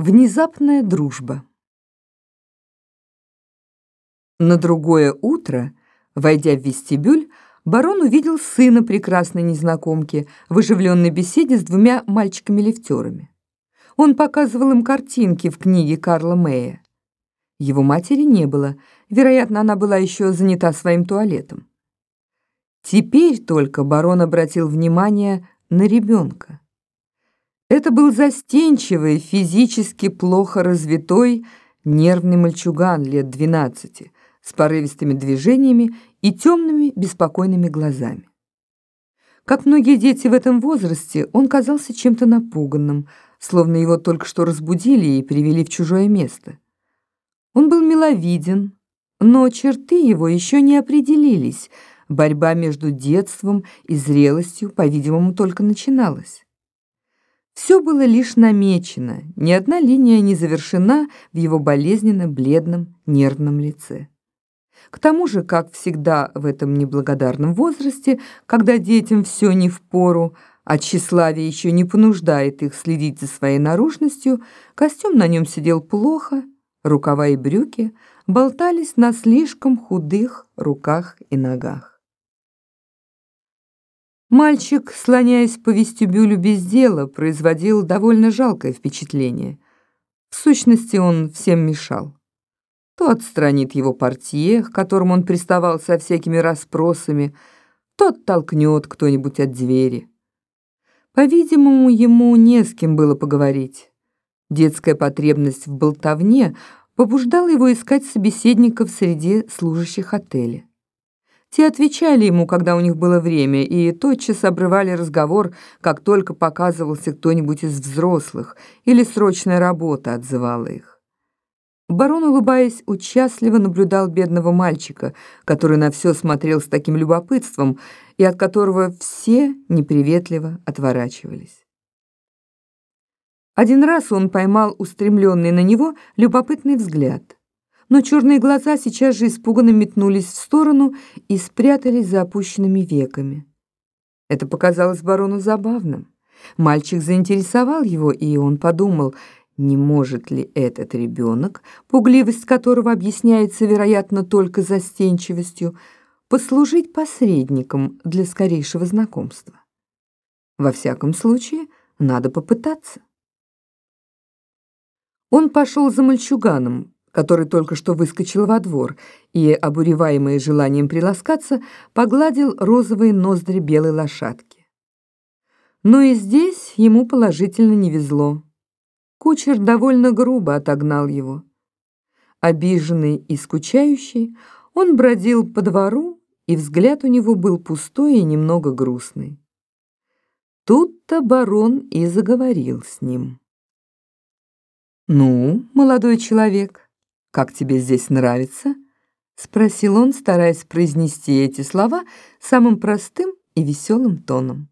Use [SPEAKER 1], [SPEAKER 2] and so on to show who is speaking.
[SPEAKER 1] Внезапная дружба. На другое утро, войдя в вестибюль, барон увидел сына прекрасной незнакомки в оживленной беседе с двумя мальчиками-лифтерами. Он показывал им картинки в книге Карла Мэя. Его матери не было, вероятно, она была еще занята своим туалетом. Теперь только барон обратил внимание на ребенка. Это был застенчивый, физически плохо развитой, нервный мальчуган лет двенадцати, с порывистыми движениями и темными, беспокойными глазами. Как многие дети в этом возрасте, он казался чем-то напуганным, словно его только что разбудили и привели в чужое место. Он был миловиден, но черты его еще не определились, борьба между детством и зрелостью, по-видимому, только начиналась. Все было лишь намечено, ни одна линия не завершена в его болезненно бледном нервном лице. К тому же, как всегда в этом неблагодарном возрасте, когда детям все не впору, а тщеславие еще не понуждает их следить за своей наружностью, костюм на нем сидел плохо, рукава и брюки болтались на слишком худых руках и ногах. Мальчик, слоняясь по вестибюлю без дела, производил довольно жалкое впечатление. В сущности, он всем мешал. То отстранит его портье, к которому он приставал со всякими расспросами, то оттолкнет кто-нибудь от двери. По-видимому, ему не с кем было поговорить. Детская потребность в болтовне побуждала его искать собеседников среди служащих отеля. Те отвечали ему, когда у них было время, и тотчас обрывали разговор, как только показывался кто-нибудь из взрослых или срочная работа отзывала их. Барон, улыбаясь, участливо наблюдал бедного мальчика, который на все смотрел с таким любопытством и от которого все неприветливо отворачивались. Один раз он поймал устремленный на него любопытный взгляд но черные глаза сейчас же испуганно метнулись в сторону и спрятались за опущенными веками. Это показалось барону забавным. Мальчик заинтересовал его, и он подумал, не может ли этот ребенок, пугливость которого объясняется, вероятно, только застенчивостью, послужить посредником для скорейшего знакомства. Во всяком случае, надо попытаться. Он пошел за мальчуганом, который только что выскочил во двор и, обуреваемый желанием приласкаться, погладил розовые ноздри белой лошадки. Но и здесь ему положительно не везло. Кучер довольно грубо отогнал его. Обиженный и скучающий, он бродил по двору, и взгляд у него был пустой и немного грустный. Тут-то барон и заговорил с ним. «Ну, молодой человек», «Как тебе здесь нравится?» — спросил он, стараясь произнести эти слова самым простым и веселым тоном.